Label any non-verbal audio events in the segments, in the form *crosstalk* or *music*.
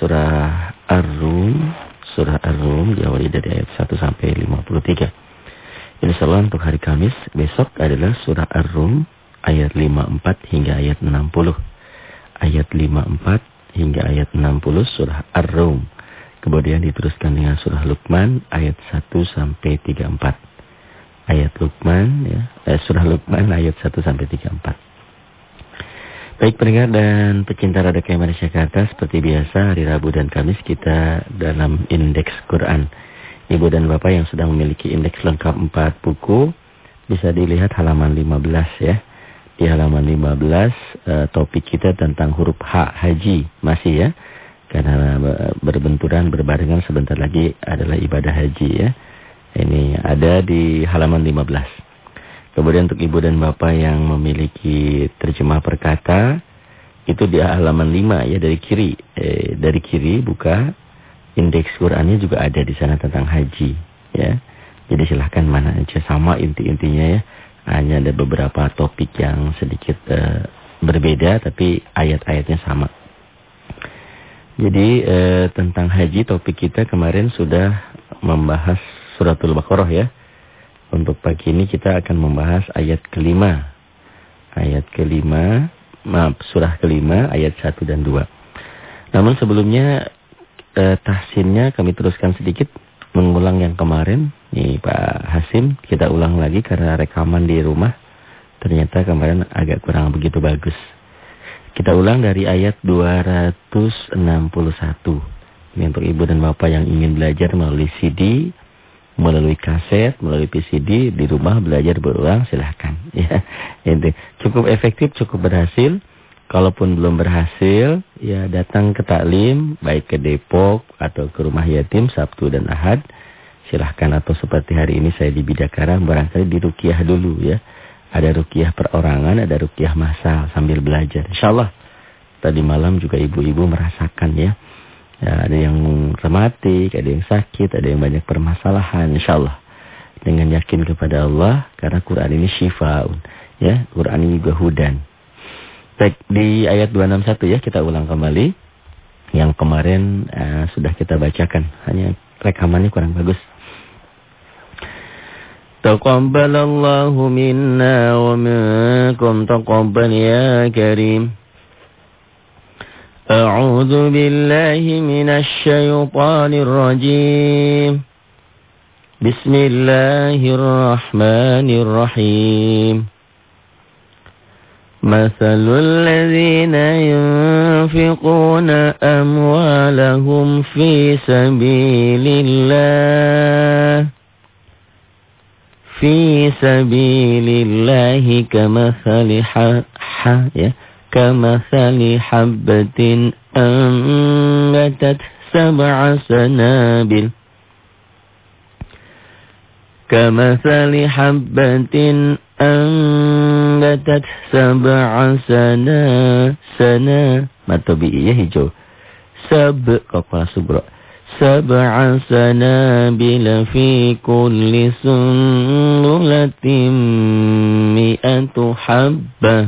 surah Ar-Rum. Surah Ar-Rum diawali dari ayat 1 sampai 53. Insyaallah untuk hari Kamis besok adalah surah Ar-Rum ayat 54 hingga ayat 60. Ayat 54 hingga ayat 60 surah Ar-Rum. Kemudian diteruskan dengan surah Luqman ayat 1 sampai 34 ayat Luqman ya, eh, surah Luqman ayat 1 sampai 34. Baik pendengar dan pecinta Radio KMR Jakarta, seperti biasa hari Rabu dan Kamis kita dalam indeks Quran. Ibu dan Bapak yang sudah memiliki indeks lengkap 4 buku bisa dilihat halaman 15 ya. Di halaman 15 eh, topik kita tentang huruf H haji masih ya. Karena berbenturan berbarengan sebentar lagi adalah ibadah haji ya. Ini ada di halaman 15. Kemudian untuk ibu dan bapak yang memiliki terjemah perkata itu di halaman 5 ya dari kiri. Eh, dari kiri buka indeks Qurannya juga ada di sana tentang haji ya. Jadi silahkan mana aja sama inti-intinya ya. Hanya ada beberapa topik yang sedikit eh, berbeda tapi ayat-ayatnya sama. Jadi eh, tentang haji topik kita kemarin sudah membahas suratul Baqarah ya. Untuk pagi ini kita akan membahas ayat kelima. Ayat kelima, maaf surah kelima ayat satu dan dua. Namun sebelumnya eh, tahsinnya kami teruskan sedikit mengulang yang kemarin. Nih Pak Hasim kita ulang lagi karena rekaman di rumah ternyata kemarin agak kurang begitu bagus. Kita ulang dari ayat 261. Ini untuk ibu dan bapak yang ingin belajar melalui CD melalui kaset, melalui PCD di rumah belajar berulang silahkan *laughs* ya. Ini cukup efektif, cukup berhasil. Kalaupun belum berhasil, ya datang ke taklim baik ke Depok atau ke rumah yatim Sabtu dan Ahad. Silahkan atau seperti hari ini saya di Bidakara barangkali di rukiah dulu ya. Ada rukiah perorangan, ada rukiah masal sambil belajar. Insyaallah tadi malam juga ibu-ibu merasakan ya Ya, ada yang rematik, ada yang sakit, ada yang banyak permasalahan. InsyaAllah. Dengan yakin kepada Allah. Karena Quran ini syifaun. Ya, Quran ini juga hudan. Baik, di ayat 261 ya kita ulang kembali. Yang kemarin uh, sudah kita bacakan. Hanya rekamannya kurang bagus. Taqabbalallahu minna wa minkum taqabbal ya karim. أعوذ بالله من الشيطان الرجيم. بسم الله الرحمن الرحيم. مثل الذين ينفقون أموالهم في سبيل الله. في سبيل الله كمثل حياة كمثل حبة أنبتت سبع سنابل كمثل حبة أنبتت سبع سنا سنا ما طبيعي hijau سب kepala subra سبع سنابل في كل سنبلة مئة حبة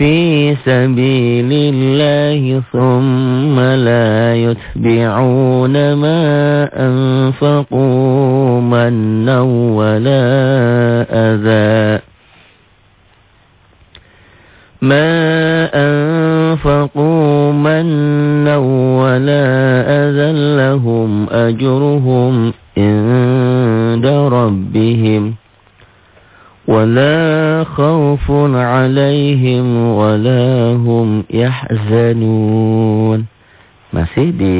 في سبيل الله ثم لا يتبعون ما أنفقوا منا ولا أذى. ما أنفقوا منا ولا أذى لهم أجرهم عند ربهم. ولا خوف عليهم ولا هم يحزنون Masih di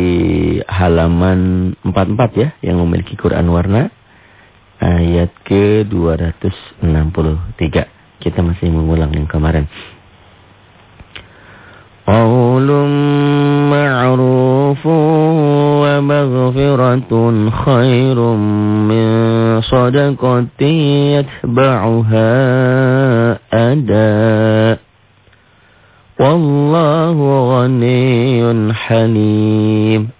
halaman 44 ya yang memiliki Quran warna ayat ke-263. Kita masih mengulang yang kemarin. Ma'ruf معروف ومغفرة خير من صدقة يتبعها أداء والله غني حليم.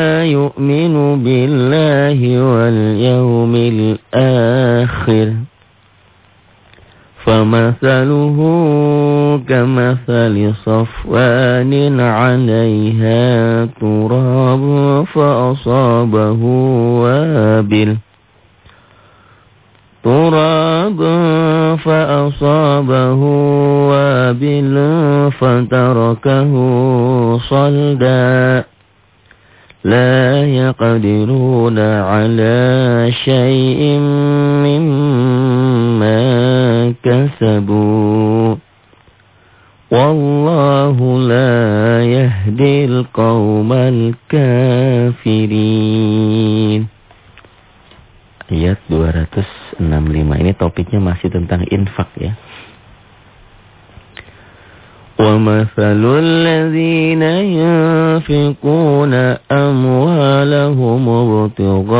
يؤمن بالله واليوم الآخر فمثله كمثل صفوان عليها تراب فأصابه وابل تراب فأصابه وابل فتركه صلدا لا يقدرون على شيء مما كسبوا والله لا يهدي القوم الكافرين Ayat 265 ini topiknya masih tentang infak ya. ومثل الذين ينفقون أموالهم ابتغاء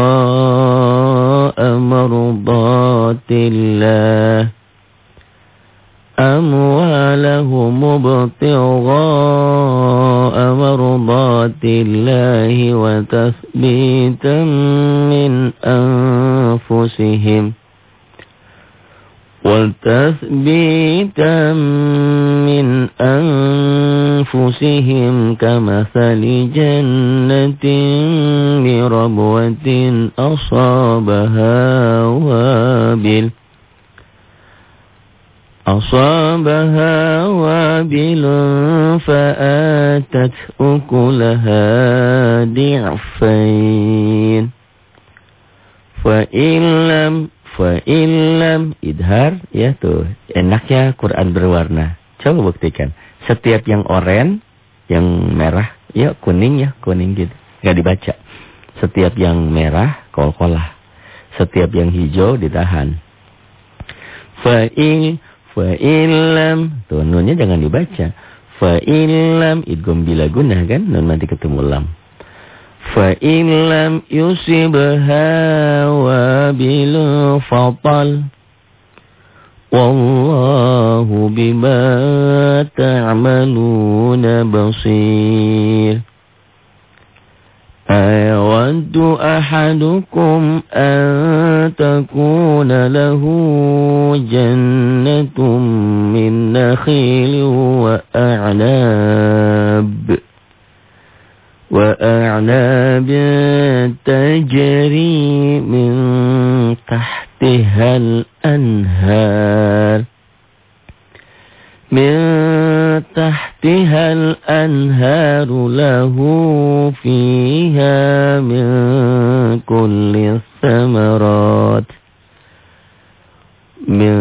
مرضات الله. أموالهم ابتغاء مرضات الله وتثبيتا من أنفسهم. وتثبيتا من أنفسهم كمثل جنة بربوة أصابها وابل أصابها وابل فآتت أكلها ضعفين فإن لم Fa'ilam idhar, ya tuh. Enaknya Quran berwarna. Coba buktikan. Setiap yang oren, yang merah, ya kuning ya, kuning gitu. Gak dibaca. Setiap yang merah, kol-kolah. Setiap yang hijau ditahan. Fa'il, fa'ilam. Tuh, nunnya jangan dibaca. Fa'ilam, idgom bila guna kan, nun nanti ketemu lam. فإن لم يصبها وابل فطل والله بما تعملون بصير أيود أحدكم أن تكون له جنة من نخيل وأعناب وأعناب تجري من تحتها الأنهار. من تحتها الأنهار له فيها من كل الثمرات. من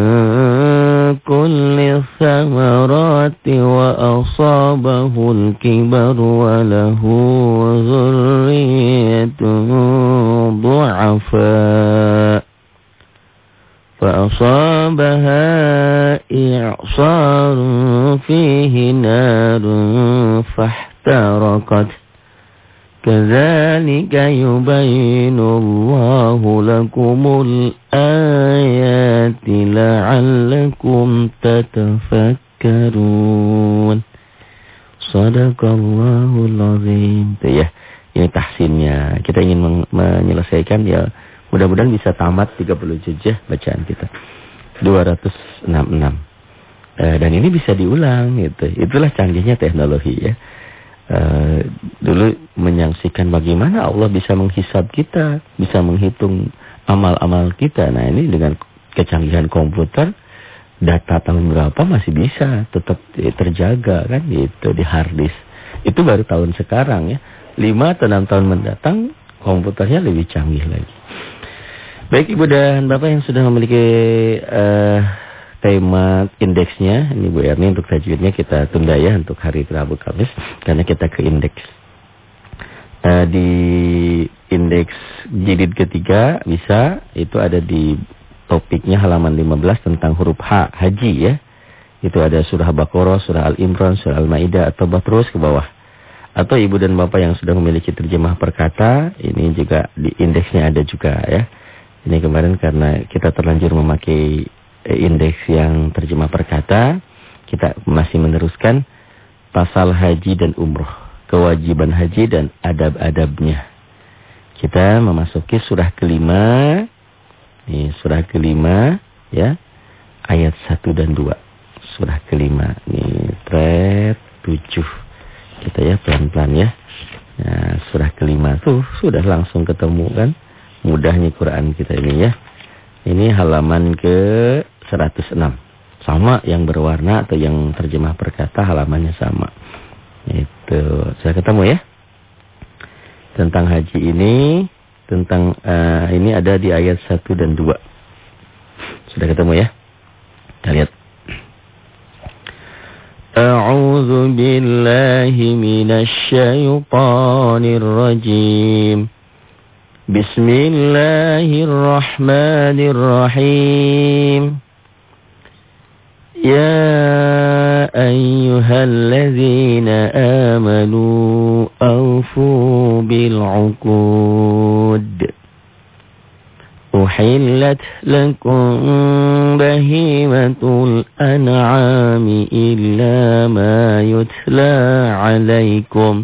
كل الثمرات وأصابه الكبر وله ذرية ضعفاء. فأصابها إعصار فيه نار فاحترقت. كذلك يبين الله لكم الآيات لعلكم تتفكرون Sadaqallahul azim. Itu ya. Ini tahsinnya. Kita ingin menyelesaikan ya. Mudah-mudahan bisa tamat 30 juz ya bacaan kita. 266. Eh, dan ini bisa diulang gitu. Itulah canggihnya teknologi ya. Uh, dulu menyaksikan bagaimana Allah bisa menghisap kita, bisa menghitung amal-amal kita. Nah ini dengan kecanggihan komputer, data tahun berapa masih bisa tetap terjaga kan gitu di hard disk. Itu baru tahun sekarang ya. 5 atau 6 tahun mendatang komputernya lebih canggih lagi. Baik Ibu dan Bapak yang sudah memiliki uh, tema indeksnya, ini Bu Erni untuk tajwidnya kita tunda ya untuk hari Rabu Kamis karena kita ke indeks. Uh, di indeks jilid ketiga bisa itu ada di topiknya halaman 15 tentang huruf H, haji ya. Itu ada surah Baqarah, surah Al-Imran, surah Al-Maidah atau terus ke bawah. Atau ibu dan bapak yang sudah memiliki terjemah perkata, ini juga di indeksnya ada juga ya. Ini kemarin karena kita terlanjur memakai indeks yang terjemah perkata, kita masih meneruskan pasal haji dan umroh, kewajiban haji dan adab-adabnya. Kita memasuki surah kelima, ini surah kelima, ya, ayat satu dan dua. Surah kelima, ini tret tujuh. Kita ya pelan-pelan ya. Nah, surah kelima tuh sudah langsung ketemu kan. Mudahnya Quran kita ini ya. Ini halaman ke 106. Sama yang berwarna atau yang terjemah perkata halamannya sama. Itu. Sudah ketemu ya? Tentang haji ini, tentang uh, ini ada di ayat 1 dan 2. Sudah ketemu ya? Kita lihat. A'udzu billahi minasy syaithanir rajim. بسم الله الرحمن الرحيم يا أيها الذين آمنوا أوفوا بالعقود أحلت لكم بهيمة الأنعام إلا ما يتلى عليكم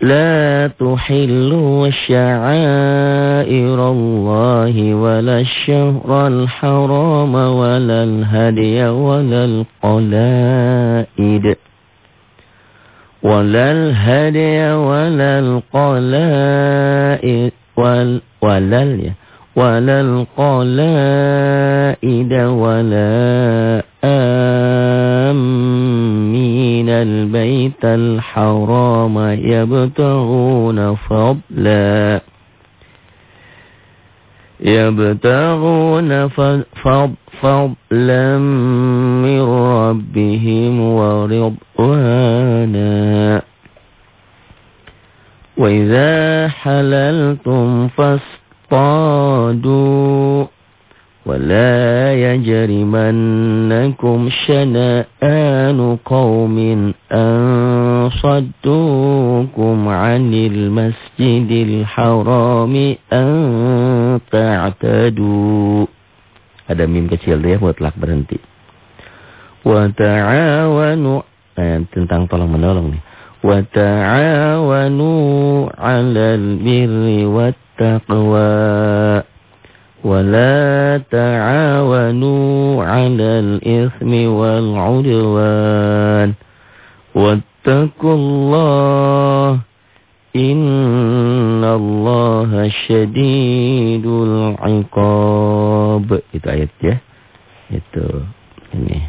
لا تحلوا شعائر الله ولا الشهر الحرام ولا الهدي ولا القلائد. ولا الهدي ولا القلائد ولا ولا القلائد ولا آمين البيت الحرام يبتغون فضلا. يبتغون فضلا من ربهم ورضوانا. وإذا حللتم فاصطادوا. ولا يجرمنكم شنآن قوم أن صدوكم عن المسجد الحرام أن تعتدوا Ada mim kecil dia mutlak berhenti. Wa ta'awanu eh, tentang tolong menolong nih. Wa ta'awanu 'alal birri wat taqwa. ولا تعاونوا على الإثم والعدوان واتقوا الله إن الله شديد العقاب itu ayat ya itu ini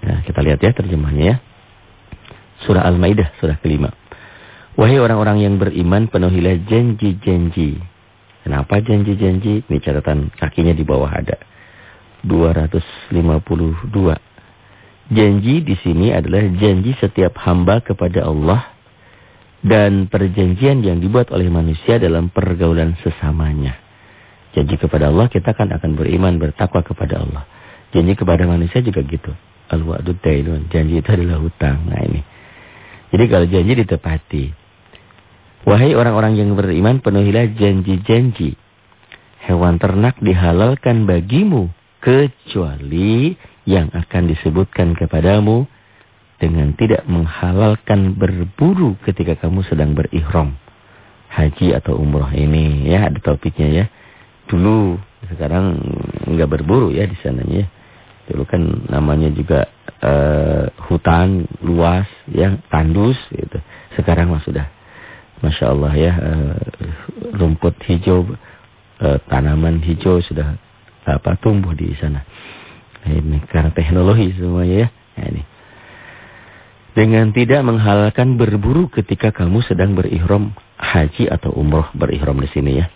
nah kita lihat ya terjemahnya ya surah Al-Maidah surah kelima wahai orang-orang yang beriman penuhilah janji-janji Kenapa janji-janji? Ini catatan kakinya di bawah ada. 252. Janji di sini adalah janji setiap hamba kepada Allah dan perjanjian yang dibuat oleh manusia dalam pergaulan sesamanya. Janji kepada Allah kita kan akan beriman bertakwa kepada Allah. Janji kepada manusia juga gitu. Al-wa'du Janji itu adalah hutang. Nah ini. Jadi kalau janji ditepati. Wahai orang-orang yang beriman, penuhilah janji-janji. Hewan ternak dihalalkan bagimu, kecuali yang akan disebutkan kepadamu dengan tidak menghalalkan berburu ketika kamu sedang berihram. Haji atau umroh ini ya ada topiknya ya. Dulu sekarang nggak berburu ya di sananya. Dulu kan namanya juga uh, hutan luas ya tandus gitu. Sekarang mah sudah Masya Allah ya uh, rumput hijau uh, tanaman hijau sudah apa tumbuh di sana. Ini karena teknologi semuanya ya. Nah, ini dengan tidak menghalalkan berburu ketika kamu sedang berihram haji atau umroh berihram di sini ya.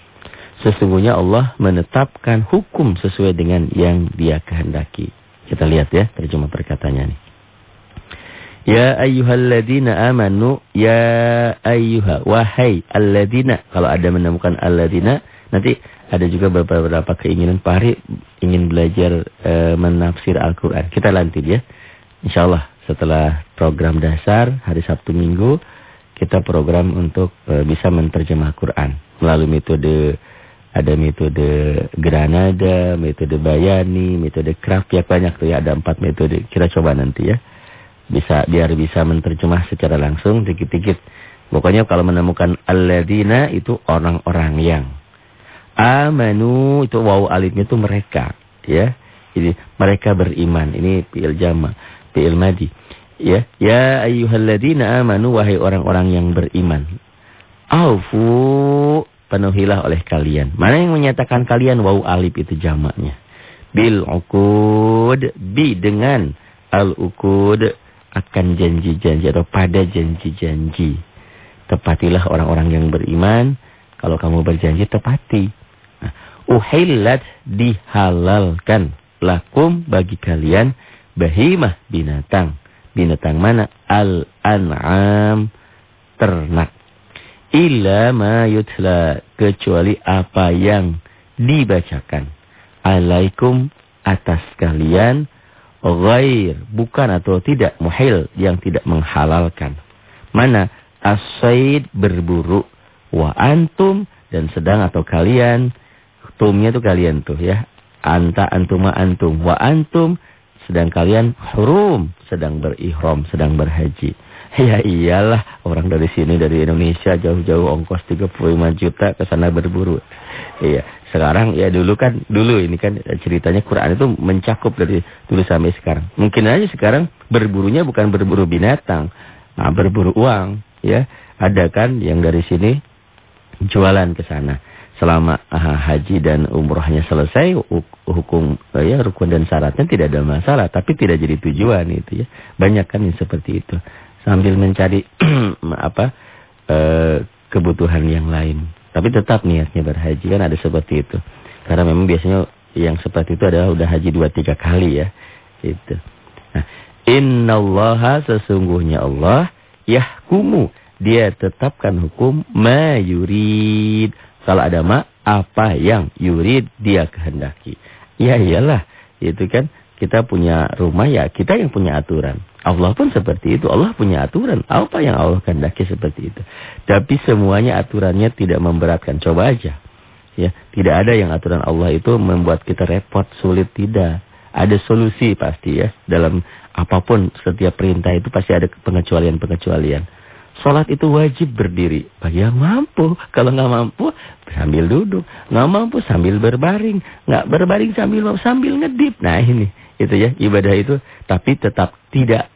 Sesungguhnya Allah menetapkan hukum sesuai dengan yang dia kehendaki. Kita lihat ya terjemah perkataannya nih. Ya ayyuhalladzina amanu ya ayyuha wahai alladzina kalau ada menemukan alladzina nanti ada juga beberapa keinginan Pak ingin belajar e, menafsir Al-Qur'an. Kita lanjut ya. Insyaallah setelah program dasar hari Sabtu Minggu kita program untuk e, bisa menerjemah Quran melalui metode ada metode Granada, metode Bayani, metode Kraft ya banyak tuh ya ada empat metode. Kita coba nanti ya. Bisa biar bisa menerjemah secara langsung dikit-dikit. Pokoknya kalau menemukan alladzina itu orang-orang yang amanu itu waw alifnya itu mereka ya. Jadi mereka beriman. Ini fi'il jama' fi'il madi. Ya, ya ayyuhalladzina amanu wahai orang-orang yang beriman. Aufu penuhilah oleh kalian. Mana yang menyatakan kalian wau alif itu jamaknya? Bil ukud bi dengan al ukud akan janji-janji atau pada janji-janji. Tepatilah orang-orang yang beriman. Kalau kamu berjanji tepati. Nah, dihalalkan lakum bagi kalian bahimah binatang. Binatang mana? Al-an'am ternak. Illa ma yutla kecuali apa yang dibacakan. Alaikum atas kalian ghair bukan atau tidak muhil yang tidak menghalalkan. Mana asaid berburu wa antum dan sedang atau kalian tumnya itu kalian tuh ya. Anta antuma antum wa antum sedang kalian hurum, sedang berihram, sedang berhaji. *laughs* Ya iyalah, orang dari sini, dari Indonesia, jauh-jauh ongkos 35 juta ke sana berburu. Iya, sekarang ya dulu kan, dulu ini kan ceritanya Quran itu mencakup dari dulu sampai sekarang. Mungkin aja sekarang berburunya bukan berburu binatang, nah berburu uang. ya Ada kan yang dari sini jualan ke sana selama uh, haji dan umrohnya selesai hukum uh, ya rukun dan syaratnya tidak ada masalah tapi tidak jadi tujuan itu ya banyak kan yang seperti itu sambil mencari *clears throat* apa uh, kebutuhan yang lain tapi tetap niatnya berhaji kan ada seperti itu. Karena memang biasanya yang seperti itu adalah udah haji dua tiga kali ya itu nah innallaha sesungguhnya Allah yahkumu. Dia tetapkan hukum mayurid kalau ada ma, apa yang yurid dia kehendaki. Ya iyalah, itu kan. Kita punya rumah ya kita yang punya aturan. Allah pun seperti itu. Allah punya aturan. Apa yang Allah kehendaki seperti itu. Tapi semuanya aturannya tidak memberatkan. Coba aja. Ya, tidak ada yang aturan Allah itu membuat kita repot, sulit tidak. Ada solusi pasti ya. Dalam apa pun setiap perintah itu pasti ada pengecualian-pengecualian. Sholat itu wajib berdiri. Bagi yang mampu. Kalau nggak mampu, sambil duduk. Nggak mampu, sambil berbaring. Nggak berbaring, sambil sambil ngedip. Nah ini, itu ya, ibadah itu. Tapi tetap tidak,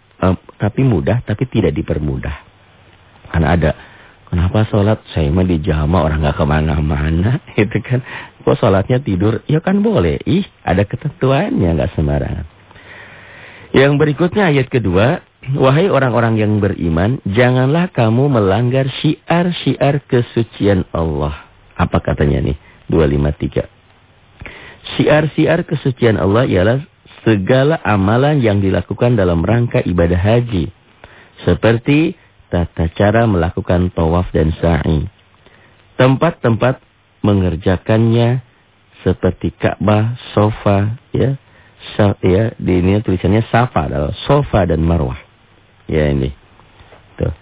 tapi mudah, tapi tidak dipermudah. Karena ada, kenapa sholat? Saya mah di jama, orang nggak ke mana-mana. *laughs* Itu kan, kok sholatnya tidur? Ya kan boleh. Ih, ada ketentuannya, nggak sembarangan. Yang berikutnya ayat kedua, Wahai orang-orang yang beriman, janganlah kamu melanggar syiar-syiar kesucian Allah. Apa katanya nih? 253. Syiar-syiar kesucian Allah ialah segala amalan yang dilakukan dalam rangka ibadah haji. Seperti tata cara melakukan tawaf dan sa'i. Tempat-tempat mengerjakannya seperti Ka'bah, sofa, ya, ya, di ini tulisannya Safa adalah sofa dan Marwah. Ya ini. Tuh.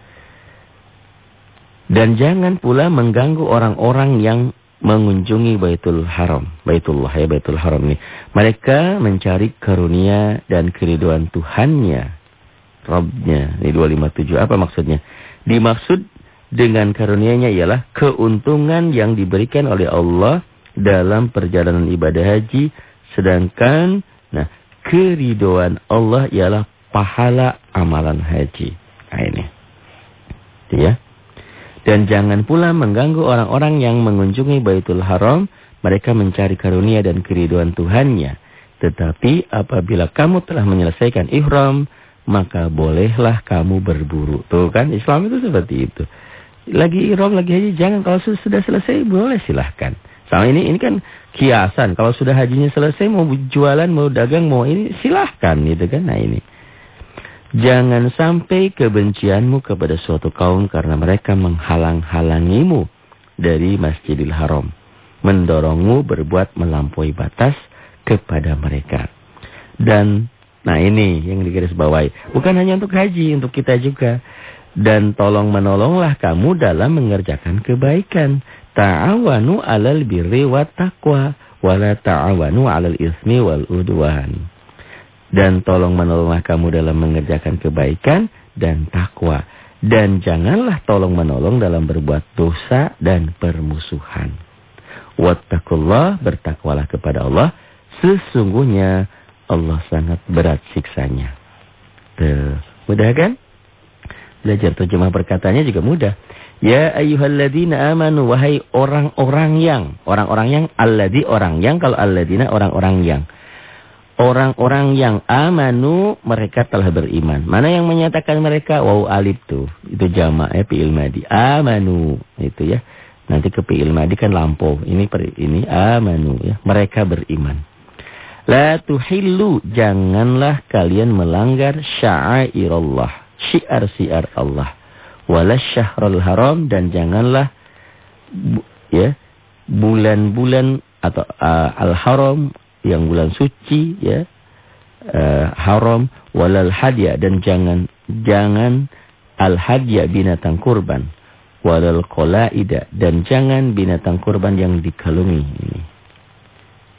Dan jangan pula mengganggu orang-orang yang mengunjungi Baitul Haram. Baitullah ya Baitul Haram ini. Mereka mencari karunia dan keriduan Tuhannya. Robnya. Ini 257. Apa maksudnya? Dimaksud dengan karunia-Nya ialah keuntungan yang diberikan oleh Allah dalam perjalanan ibadah haji. Sedangkan nah keridoan Allah ialah pahala amalan haji. Nah ini. Ya. Dan jangan pula mengganggu orang-orang yang mengunjungi Baitul Haram. Mereka mencari karunia dan keriduan Tuhannya. Tetapi apabila kamu telah menyelesaikan ihram, maka bolehlah kamu berburu. Tuh kan, Islam itu seperti itu. Lagi ihram, lagi haji, jangan. Kalau sudah selesai, boleh silahkan. Sama ini, ini kan kiasan. Kalau sudah hajinya selesai, mau jualan, mau dagang, mau ini, silahkan gitu kan. Nah ini. Jangan sampai kebencianmu kepada suatu kaum karena mereka menghalang-halangimu dari Masjidil Haram. Mendorongmu berbuat melampaui batas kepada mereka. Dan nah ini yang digaris bawahi. Bukan hanya untuk haji, untuk kita juga. Dan tolong menolonglah kamu dalam mengerjakan kebaikan. Ta'awanu alal birri wa taqwa. Wala ta'awanu alal ismi wal udwan. Dan tolong menolonglah kamu dalam mengerjakan kebaikan dan takwa. Dan janganlah tolong menolong dalam berbuat dosa dan permusuhan. Wattakullah, bertakwalah kepada Allah. Sesungguhnya Allah sangat berat siksanya. Tuh, mudah kan? Belajar terjemah perkataannya juga mudah. Ya ayyuhalladzina amanu wahai orang-orang yang, orang-orang yang alladzi orang yang kalau alladina orang-orang yang orang-orang yang amanu mereka telah beriman. Mana yang menyatakan mereka wow alif tuh. Itu jamak ya fi'il madi. Amanu itu ya. Nanti ke fi'il madi kan lampau. Ini ini amanu ya. Mereka beriman. La tuhillu janganlah kalian melanggar sya'airallah. Syiar-syiar Allah. Wala syahrul haram dan janganlah ya bulan-bulan atau uh, al-haram yang bulan suci ya uh, haram walal hadya dan jangan jangan al hadya binatang kurban walal qalaida dan jangan binatang kurban yang dikalungi ini.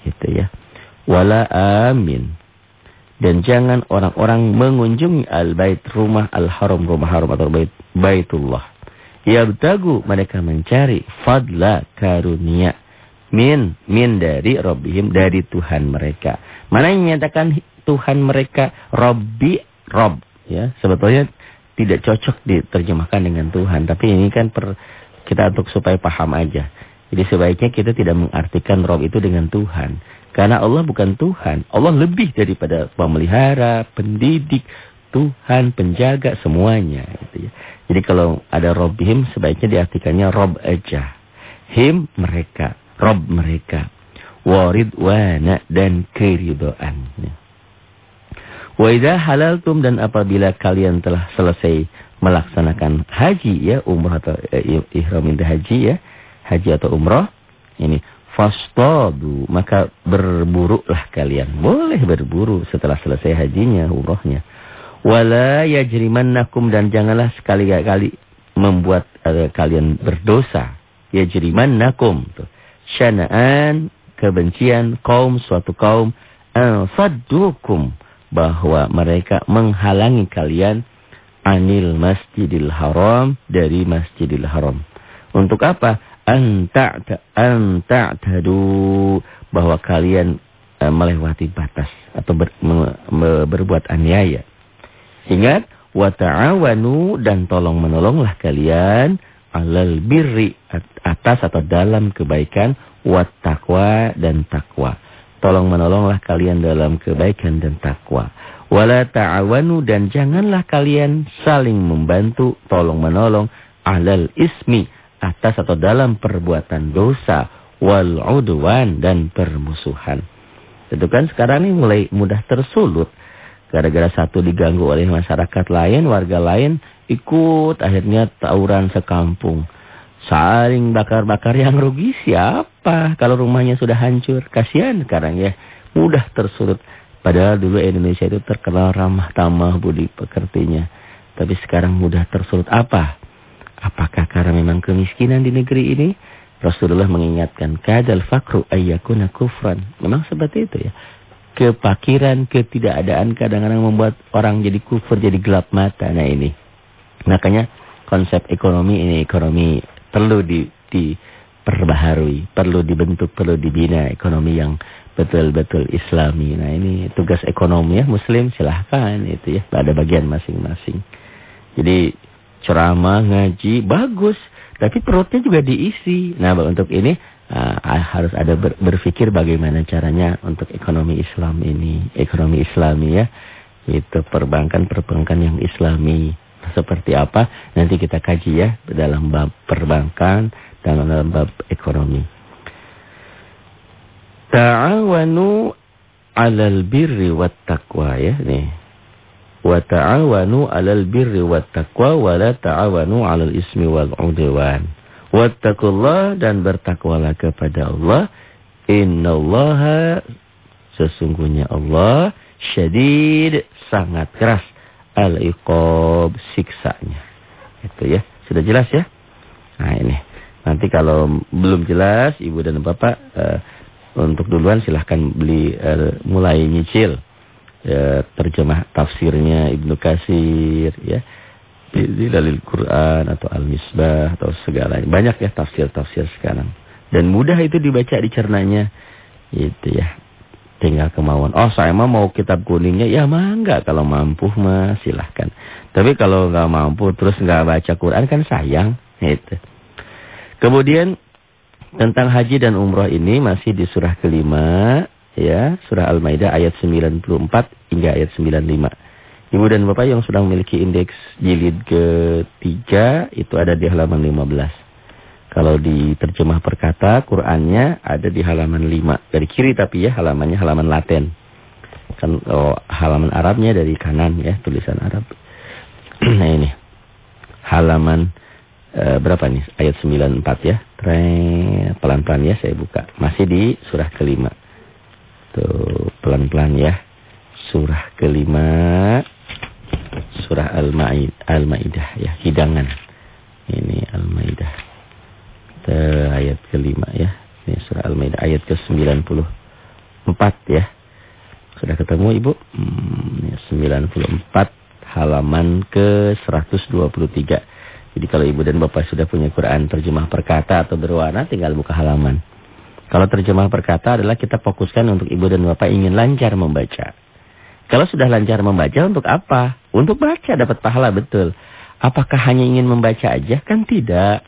Gitu ya. Wala amin. Dan jangan orang-orang mengunjungi al-bait rumah al-haram rumah haram atau bait baitullah. Yabtagu mereka mencari fadla karunia Min, min dari Robbihim, dari Tuhan mereka. Mana yang menyatakan Tuhan mereka Robbi, Rob. Ya, sebetulnya tidak cocok diterjemahkan dengan Tuhan. Tapi ini kan per, kita untuk supaya paham aja. Jadi sebaiknya kita tidak mengartikan Rob itu dengan Tuhan. Karena Allah bukan Tuhan. Allah lebih daripada pemelihara, pendidik, Tuhan, penjaga, semuanya. Gitu ya. Jadi kalau ada Robbihim sebaiknya diartikannya Rob aja. Him mereka. Rob mereka. Waridwana dan keridoan. Wa idha halaltum dan apabila kalian telah selesai melaksanakan haji ya, umrah atau eh, ihram indah haji ya, haji atau umrah, ini fastadu, maka berburulah kalian. Boleh berburu setelah selesai hajinya, umrahnya. Wala yajrimannakum dan janganlah sekali-kali membuat uh, kalian berdosa. Yajrimannakum tuh syana'an, kebencian kaum suatu kaum anfaddukum bahwa mereka menghalangi kalian anil masjidil haram dari masjidil haram. Untuk apa? Anta anta tadu bahwa kalian uh, melewati batas atau ber, me, me, berbuat aniaya. Ingat wa ta'awanu dan tolong menolonglah kalian alal birri atas atau dalam kebaikan wat takwa dan takwa. Tolong menolonglah kalian dalam kebaikan dan takwa. Wala ta'awanu dan janganlah kalian saling membantu, tolong menolong alal ismi atas atau dalam perbuatan dosa wal udwan dan permusuhan. Itu kan sekarang ini mulai mudah tersulut. Gara-gara satu diganggu oleh masyarakat lain, warga lain ikut akhirnya tawuran sekampung. Saling bakar-bakar yang rugi siapa kalau rumahnya sudah hancur. Kasihan sekarang ya. Mudah tersulut. Padahal dulu Indonesia itu terkenal ramah tamah budi pekertinya. Tapi sekarang mudah tersulut apa? Apakah karena memang kemiskinan di negeri ini? Rasulullah mengingatkan kadal fakru ayyakuna kufran. Memang seperti itu ya. kepakiran, ketidakadaan kadang-kadang membuat orang jadi kufur, jadi gelap mata. Nah ini. Makanya konsep ekonomi ini ekonomi perlu di, diperbaharui, perlu dibentuk, perlu dibina ekonomi yang betul-betul islami. Nah ini tugas ekonomi ya muslim silahkan itu ya pada bagian masing-masing. Jadi ceramah, ngaji bagus, tapi perutnya juga diisi. Nah untuk ini uh, harus ada ber, berpikir bagaimana caranya untuk ekonomi Islam ini, ekonomi Islami ya. Itu perbankan-perbankan yang Islami seperti apa nanti kita kaji ya dalam bab perbankan dan dalam bab ekonomi. Ta'awanu 'alal birri wat taqwa ya nih. Wa ta'awanu 'alal birri wat taqwa wa la ta'awanu 'alal ismi wal 'udwan. Wattaqullah dan bertakwalah kepada Allah. Innallaha sesungguhnya Allah syadid sangat keras al-iqab siksanya. Itu ya. Sudah jelas ya? Nah ini. Nanti kalau belum jelas Ibu dan Bapak uh, untuk duluan silahkan beli uh, mulai nyicil uh, terjemah tafsirnya Ibnu Kasir ya. Di, dalil Quran atau Al-Misbah atau segala banyak ya tafsir-tafsir sekarang. Dan mudah itu dibaca dicernanya. Itu ya. Tinggal kemauan. Oh saya mah mau kitab kuningnya. Ya mangga kalau mampu mah silahkan. Tapi kalau nggak mampu terus nggak baca Quran kan sayang. Itu. Kemudian tentang haji dan umroh ini masih di surah kelima. ya Surah Al-Maidah ayat 94 hingga ayat 95. Ibu dan Bapak yang sudah memiliki indeks jilid ketiga itu ada di halaman 15. Kalau di terjemah perkata, Qur'annya ada di halaman 5. Dari kiri tapi ya, halamannya halaman Latin. Kan oh, halaman Arabnya dari kanan ya, tulisan Arab. *clears throat* nah ini. Halaman e, berapa nih? Ayat 94 ya. Pelan-pelan ya saya buka. Masih di surah kelima. Tuh, pelan-pelan ya. Surah kelima. Surah Al-Maidah Al ya, hidangan. Ini Al-Maidah uh, ayat kelima ya. Ini surah Al-Maidah ayat ke-94 ya. Sudah ketemu Ibu? Hmm, 94 halaman ke-123. Jadi kalau Ibu dan Bapak sudah punya Quran terjemah perkata atau berwarna tinggal buka halaman. Kalau terjemah perkata adalah kita fokuskan untuk Ibu dan Bapak ingin lancar membaca. Kalau sudah lancar membaca untuk apa? Untuk baca dapat pahala betul. Apakah hanya ingin membaca aja? Kan tidak.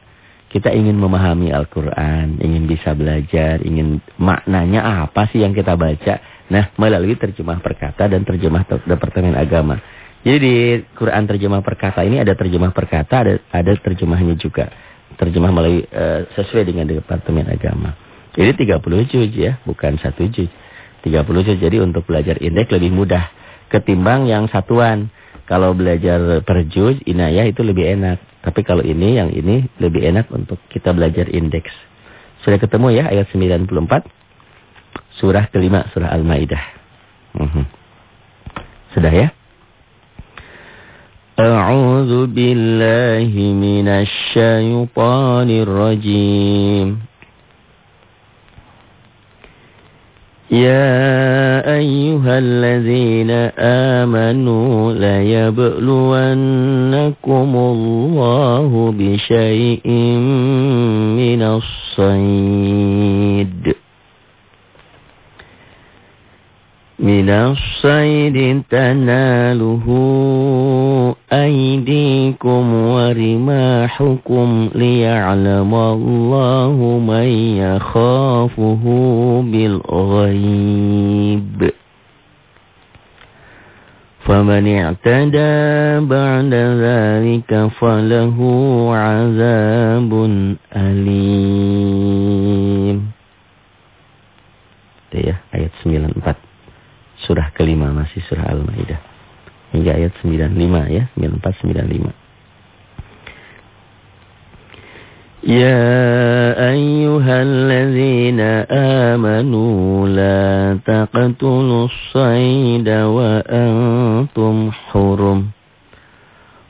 Kita ingin memahami Al-Quran, ingin bisa belajar, ingin maknanya apa sih yang kita baca. Nah, melalui terjemah perkata dan terjemah Departemen Agama. Jadi di Quran terjemah perkata ini ada terjemah perkata, ada ada terjemahnya juga. Terjemah melalui uh, sesuai dengan Departemen Agama. Ini 30 juz ya, bukan satu juz. 30 juz. Jadi untuk belajar indeks lebih mudah ketimbang yang satuan. Kalau belajar per juz, inayah itu lebih enak. Tapi kalau ini, yang ini lebih enak untuk kita belajar indeks. Sudah ketemu ya ayat 94? Surah kelima, surah Al-Ma'idah. Uhum. Sudah ya? A'udzu billahi minasy syaithanir rajim. يا أيها الذين آمنوا ليبلونكم الله بشيء من الصيد. من الصيد تناله أيديكم ورماحكم ليعلم الله من يخافه بالغيب. فمن اعتدى بعد ذلك فله عذاب أليم. Itu ya, ayat 94 surah kelima masih surah Al-Maidah. Hingga ayat 95 ya, 94 95. Ya ayyuhalladzina amanu la taqtulus sayda wa antum hurum.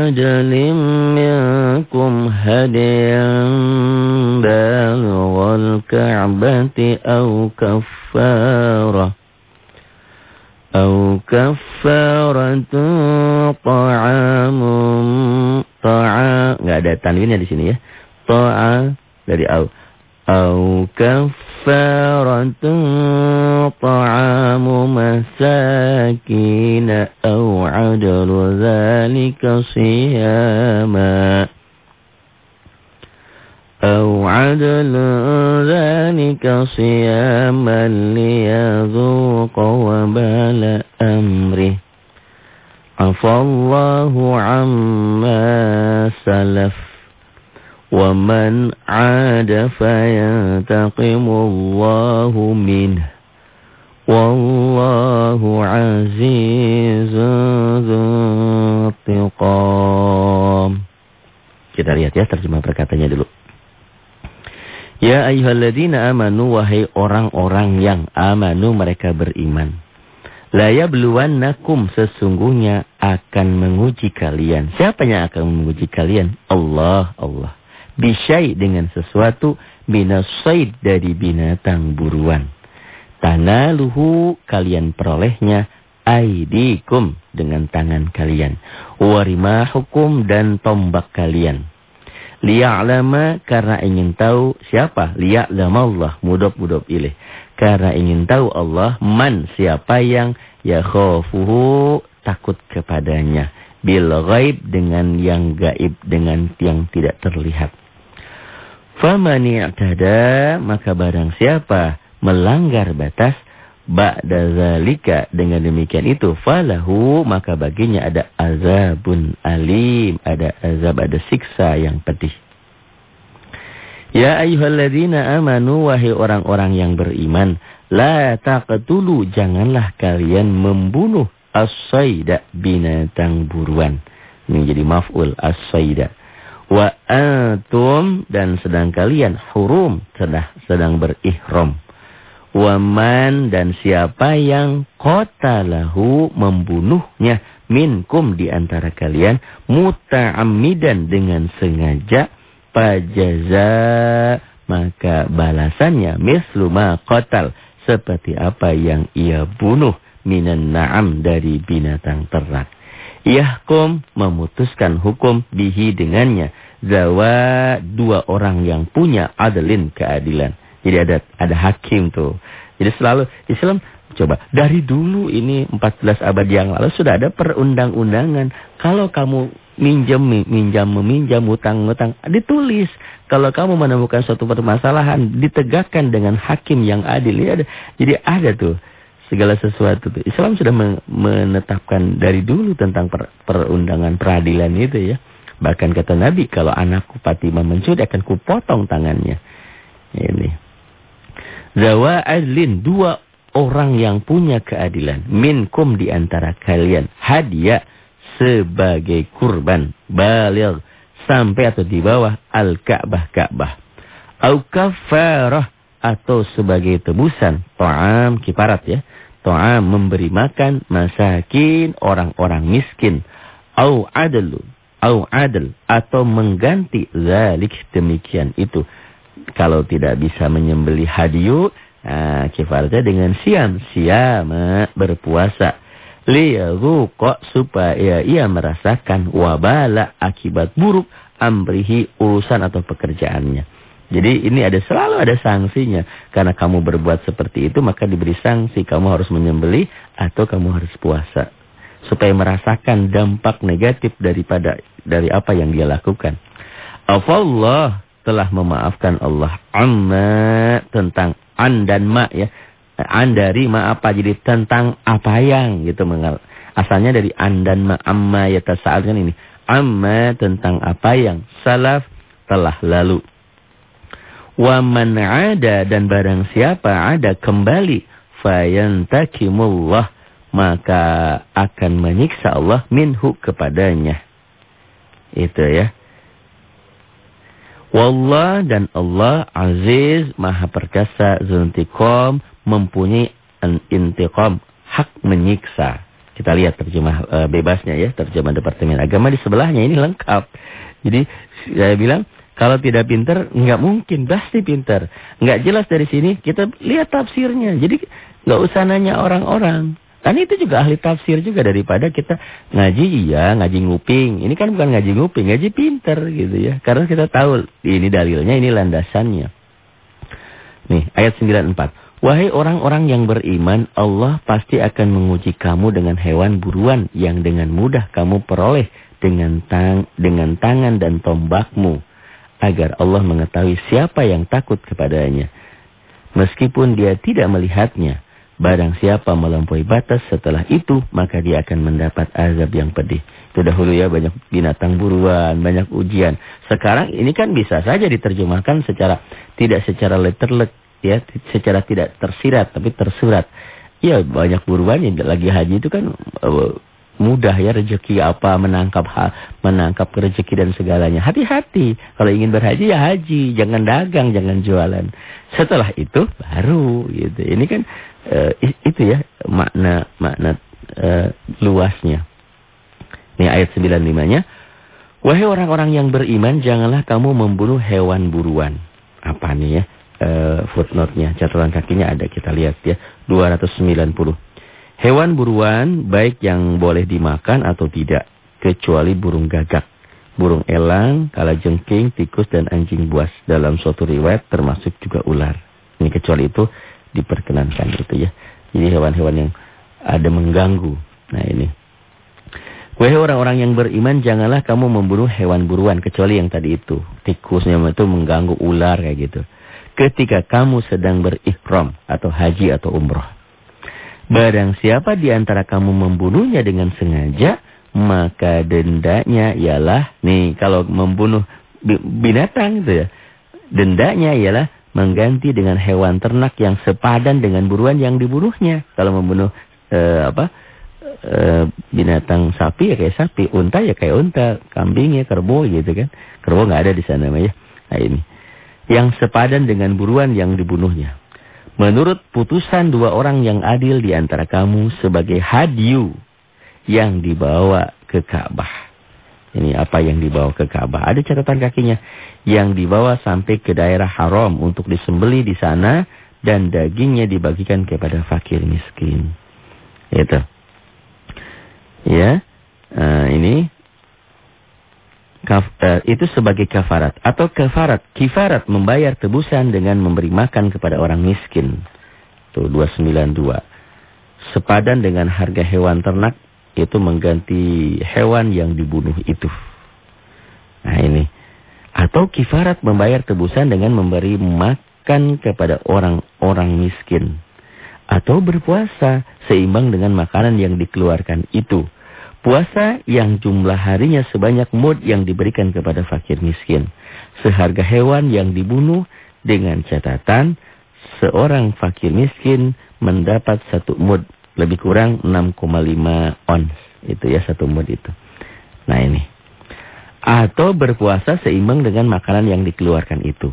عدل منكم هديا بالغ الكعبة أو كفارة أو كفارة طعام طعام nggak ada tanwinnya di sini ya ta'a dari au au kafaratun ta'amu masakin au adlu zalika siyama أو عدل ذلك صياما ليذوق وبال أمره. عفى الله عما سلف. ومن عاد فينتقم الله منه والله عزيز ذو انتقام Kita lihat ya terjemah perkataannya dulu. Ya ayyuhalladzina amanu wahai orang-orang yang amanu mereka beriman. La yabluwannakum sesungguhnya akan menguji kalian. Siapa yang akan menguji kalian? Allah, Allah. Bisyai dengan sesuatu minasaid dari binatang buruan. Tanaluhu kalian perolehnya aidikum dengan tangan kalian. Warimahukum dan tombak kalian. Liya'lama karena ingin tahu siapa? Liya'lama Allah. Mudop-mudop ilih. Karena ingin tahu Allah man siapa yang yakhofuhu takut kepadanya. Bil ghaib dengan yang gaib. Dengan yang tidak terlihat. Famani i'tada maka barang siapa melanggar batas ba'da zalika dengan demikian itu falahu maka baginya ada azabun alim ada azab ada siksa yang pedih. Ya ayyuhalladzina amanu wahai orang-orang yang beriman la taqtulu janganlah kalian membunuh as-sayda binatang buruan. Ini jadi maf'ul as-sayda wa antum dan sedang kalian hurum sedang sedang berihram Waman dan siapa yang kota lahu membunuhnya minkum di antara kalian muta'ammidan dengan sengaja pajaza maka balasannya mislu qatal seperti apa yang ia bunuh minan na'am dari binatang ternak. Yahkum memutuskan hukum bihi dengannya zawa dua orang yang punya adlin keadilan. Jadi ada ada hakim tuh. Jadi selalu Islam coba dari dulu ini 14 abad yang lalu sudah ada perundang-undangan. Kalau kamu minjam minjam meminjam utang-utang ditulis. Kalau kamu menemukan suatu permasalahan ditegakkan dengan hakim yang adil. Ini ada. Jadi ada tuh segala sesuatu tuh. Islam sudah menetapkan dari dulu tentang per, perundangan peradilan itu ya. Bahkan kata Nabi kalau anakku Fatimah mencuri akan kupotong tangannya. Ini. Zawa adlin, dua orang yang punya keadilan. Minkum di antara kalian. Hadiah sebagai kurban. Balir sampai atau di bawah al-Ka'bah Ka'bah. Au kafarah atau sebagai tebusan. To'am kiparat ya. To'am memberi makan masakin orang-orang miskin. Au adlu. Au adl. Atau mengganti zalik demikian itu kalau tidak bisa menyembeli hadiyu, nah, dengan siam. Siam berpuasa. kok supaya ia merasakan wabala akibat buruk amrihi urusan atau pekerjaannya. Jadi ini ada selalu ada sanksinya. Karena kamu berbuat seperti itu maka diberi sanksi. Kamu harus menyembeli atau kamu harus puasa. Supaya merasakan dampak negatif daripada dari apa yang dia lakukan. Afallah telah memaafkan Allah amma tentang an dan ma ya. An dari ma apa jadi tentang apa yang gitu mengal. Asalnya dari an dan ma amma ya kan ini. Amma tentang apa yang salaf telah lalu. Wa man ada dan barang siapa ada kembali fayantakimullah maka akan menyiksa Allah minhu kepadanya. Itu ya. Wallah dan Allah aziz, maha perkasa, zuntikom, mempunyai intiqam, hak menyiksa. Kita lihat terjemah e, bebasnya ya, terjemah Departemen Agama di sebelahnya ini lengkap. Jadi saya bilang kalau tidak pinter nggak mungkin pasti pinter. Nggak jelas dari sini kita lihat tafsirnya. Jadi nggak usah nanya orang-orang. Kan itu juga ahli tafsir juga daripada kita ngaji iya, ngaji nguping. Ini kan bukan ngaji nguping, ngaji pinter gitu ya. Karena kita tahu ini dalilnya, ini landasannya. Nih, ayat 94. Wahai orang-orang yang beriman, Allah pasti akan menguji kamu dengan hewan buruan yang dengan mudah kamu peroleh dengan tang dengan tangan dan tombakmu agar Allah mengetahui siapa yang takut kepadanya. Meskipun dia tidak melihatnya, barang siapa melampaui batas setelah itu, maka dia akan mendapat azab yang pedih. Itu dahulu ya banyak binatang buruan, banyak ujian. Sekarang ini kan bisa saja diterjemahkan secara tidak secara letterlek ya secara tidak tersirat tapi tersurat. Ya banyak buruan yang lagi haji itu kan uh, mudah ya rezeki apa menangkap ha, menangkap rezeki dan segalanya. Hati-hati kalau ingin berhaji ya haji, jangan dagang, jangan jualan. Setelah itu baru gitu. Ini kan uh, itu ya makna makna uh, luasnya. Ini ayat 95-nya. Wahai orang-orang yang beriman, janganlah kamu membunuh hewan buruan. Apa nih ya? uh, footnote-nya, catatan kakinya ada kita lihat ya, 290. Hewan buruan baik yang boleh dimakan atau tidak, kecuali burung gagak, burung elang, kalajengking, tikus dan anjing buas. Dalam suatu riwayat termasuk juga ular. Ini kecuali itu diperkenankan gitu ya. Jadi hewan-hewan yang ada mengganggu. Nah ini. Wahai orang-orang yang beriman, janganlah kamu membunuh hewan buruan kecuali yang tadi itu. Tikusnya itu mengganggu ular kayak gitu ketika kamu sedang berihram atau haji atau umroh. Barang siapa di antara kamu membunuhnya dengan sengaja, maka dendanya ialah, nih kalau membunuh binatang itu ya, dendanya ialah mengganti dengan hewan ternak yang sepadan dengan buruan yang dibunuhnya. Kalau membunuh eh, apa eh, binatang sapi ya kayak sapi, unta ya kayak unta, kambing ya kerbau gitu kan. Kerbau nggak ada di sana ya. Nah ini yang sepadan dengan buruan yang dibunuhnya. Menurut putusan dua orang yang adil di antara kamu sebagai hadiu yang dibawa ke Ka'bah. Ini apa yang dibawa ke Ka'bah? Ada catatan kakinya. Yang dibawa sampai ke daerah haram untuk disembeli di sana dan dagingnya dibagikan kepada fakir miskin. Itu. Ya. Uh, ini Kaf, uh, itu sebagai kafarat atau kafarat kifarat membayar tebusan dengan memberi makan kepada orang miskin. Tuh 292. Sepadan dengan harga hewan ternak itu mengganti hewan yang dibunuh itu. Nah ini. Atau kifarat membayar tebusan dengan memberi makan kepada orang-orang miskin. Atau berpuasa seimbang dengan makanan yang dikeluarkan itu. Puasa yang jumlah harinya sebanyak mud yang diberikan kepada fakir miskin. Seharga hewan yang dibunuh dengan catatan seorang fakir miskin mendapat satu mud. Lebih kurang 6,5 ons. Itu ya satu mud itu. Nah ini. Atau berpuasa seimbang dengan makanan yang dikeluarkan itu.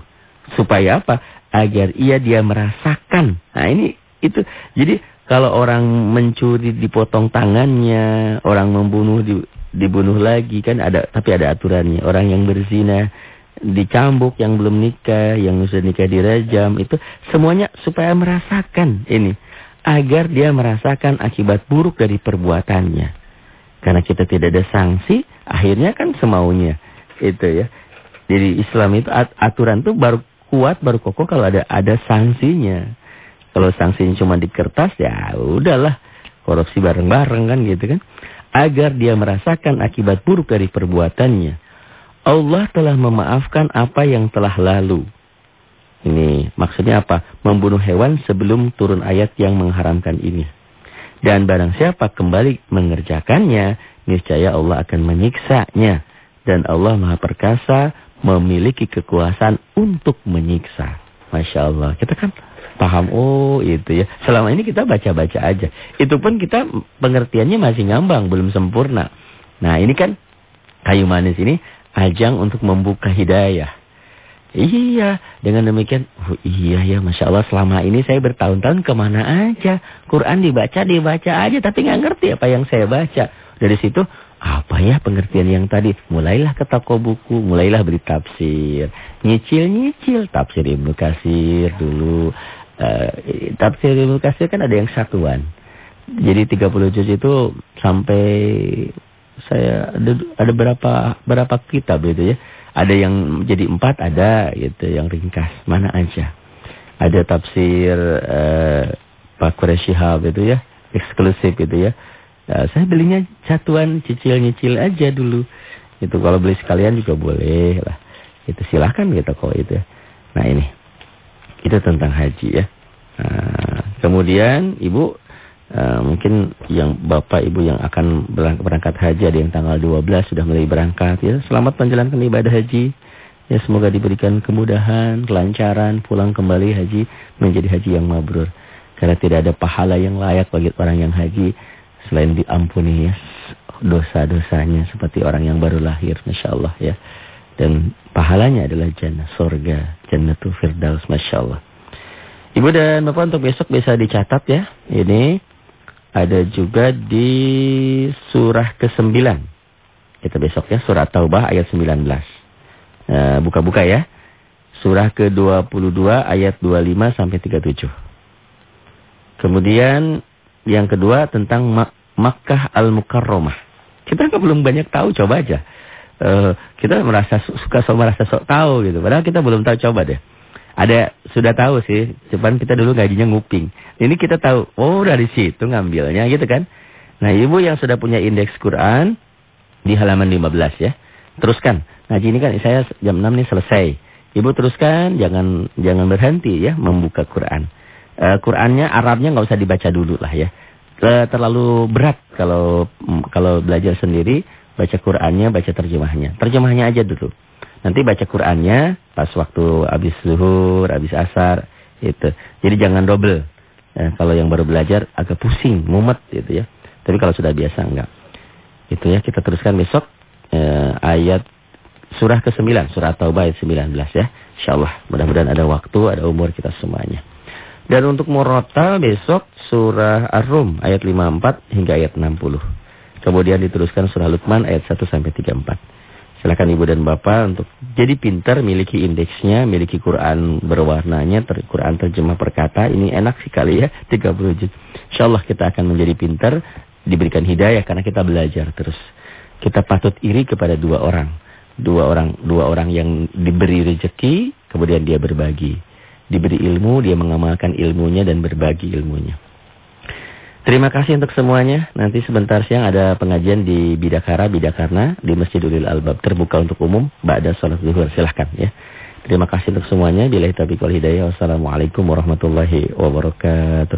Supaya apa? Agar ia dia merasakan. Nah ini itu. Jadi kalau orang mencuri dipotong tangannya, orang membunuh di, dibunuh lagi kan ada tapi ada aturannya. Orang yang berzina dicambuk, yang belum nikah, yang sudah nikah dirajam itu semuanya supaya merasakan ini agar dia merasakan akibat buruk dari perbuatannya. Karena kita tidak ada sanksi, akhirnya kan semaunya. Itu ya. Jadi Islam itu aturan itu baru kuat, baru kokoh kalau ada ada sanksinya. Kalau sanksinya cuma di kertas ya udahlah korupsi bareng-bareng kan gitu kan. Agar dia merasakan akibat buruk dari perbuatannya. Allah telah memaafkan apa yang telah lalu. Ini maksudnya apa? Membunuh hewan sebelum turun ayat yang mengharamkan ini. Dan barang siapa kembali mengerjakannya, niscaya Allah akan menyiksanya. Dan Allah maha perkasa memiliki kekuasaan untuk menyiksa. Masya Allah. Kita kan paham oh itu ya. Selama ini kita baca-baca aja. Itu pun kita pengertiannya masih ngambang, belum sempurna. Nah, ini kan kayu manis ini ajang untuk membuka hidayah. Iya, dengan demikian, oh iya ya, Masya Allah selama ini saya bertahun-tahun ke mana aja. Quran dibaca, dibaca aja, tapi nggak ngerti apa yang saya baca. Dari situ, apa ya pengertian yang tadi? Mulailah ke toko buku, mulailah beri tafsir. Nyicil-nyicil, tafsir Ibnu Kasir dulu. Uh, tafsir Ibnu Kasir kan ada yang satuan. Jadi 30 juz itu sampai saya ada, ada berapa berapa kitab itu ya. Ada yang jadi empat, ada gitu yang ringkas. Mana aja. Ada tafsir uh, Pak Quraisy itu ya, eksklusif itu ya. Uh, saya belinya satuan cicil-nyicil aja dulu. Itu kalau beli sekalian juga boleh lah. Itu silahkan gitu kok itu. Ya. Nah ini. Itu tentang haji ya. Nah, kemudian Ibu Uh, mungkin yang bapak ibu yang akan berangkat haji ada yang tanggal 12 sudah mulai berangkat. Ya selamat menjalankan ibadah haji. Ya semoga diberikan kemudahan kelancaran pulang kembali haji menjadi haji yang mabrur. Karena tidak ada pahala yang layak bagi orang yang haji selain diampuni ya dosa-dosanya seperti orang yang baru lahir Masya Allah ya. Dan pahalanya adalah jannah surga jannatul firdaus Masya Allah. Ibu dan Bapak untuk besok bisa dicatat ya. Ini ada juga di surah ke-9. Kita besok ya, surah Taubah ayat 19. Eh, buka-buka ya. Surah ke-22 ayat 25 sampai 37. Kemudian yang kedua tentang Mak Makkah Al-Mukarramah. Kita kan belum banyak tahu, coba aja. Uh, kita merasa suka sama merasa sok tahu gitu. Padahal kita belum tahu, coba deh. Ada sudah tahu sih, cuman kita dulu gajinya nguping. Ini kita tahu, oh dari situ ngambilnya gitu kan. Nah, Ibu yang sudah punya indeks Quran di halaman 15 ya. Teruskan. Ngaji ini kan saya jam 6 nih selesai. Ibu teruskan, jangan jangan berhenti ya membuka Quran. Uh, Qurannya Arabnya nggak usah dibaca dulu lah ya. Uh, terlalu berat kalau kalau belajar sendiri, baca Qurannya, baca terjemahnya. Terjemahnya aja dulu. Nanti baca Qur'annya pas waktu habis zuhur, habis asar, itu. Jadi jangan double. Ya, kalau yang baru belajar agak pusing, mumet gitu ya. Tapi kalau sudah biasa enggak. Itu ya, kita teruskan besok eh, ayat surah ke-9, surah Taubah ayat 19 ya. Insyaallah mudah-mudahan ada waktu, ada umur kita semuanya. Dan untuk murata besok surah Ar-Rum ayat 54 hingga ayat 60. Kemudian diteruskan surah Luqman ayat 1 sampai 34. Silakan ibu dan bapak untuk jadi pintar, miliki indeksnya, miliki Quran berwarnanya, ter Quran terjemah perkata. Ini enak sekali ya, 30 juz. InsyaAllah kita akan menjadi pintar, diberikan hidayah karena kita belajar terus. Kita patut iri kepada dua orang. Dua orang dua orang yang diberi rezeki, kemudian dia berbagi. Diberi ilmu, dia mengamalkan ilmunya dan berbagi ilmunya. Terima kasih untuk semuanya. Nanti sebentar siang ada pengajian di Bidakara, Bidakarna, di Masjidul Albab terbuka untuk umum. Ba'da sholat zuhur. Silahkan ya. Terima kasih untuk semuanya. Bila taufiq wal hidayah. Wassalamualaikum warahmatullahi wabarakatuh.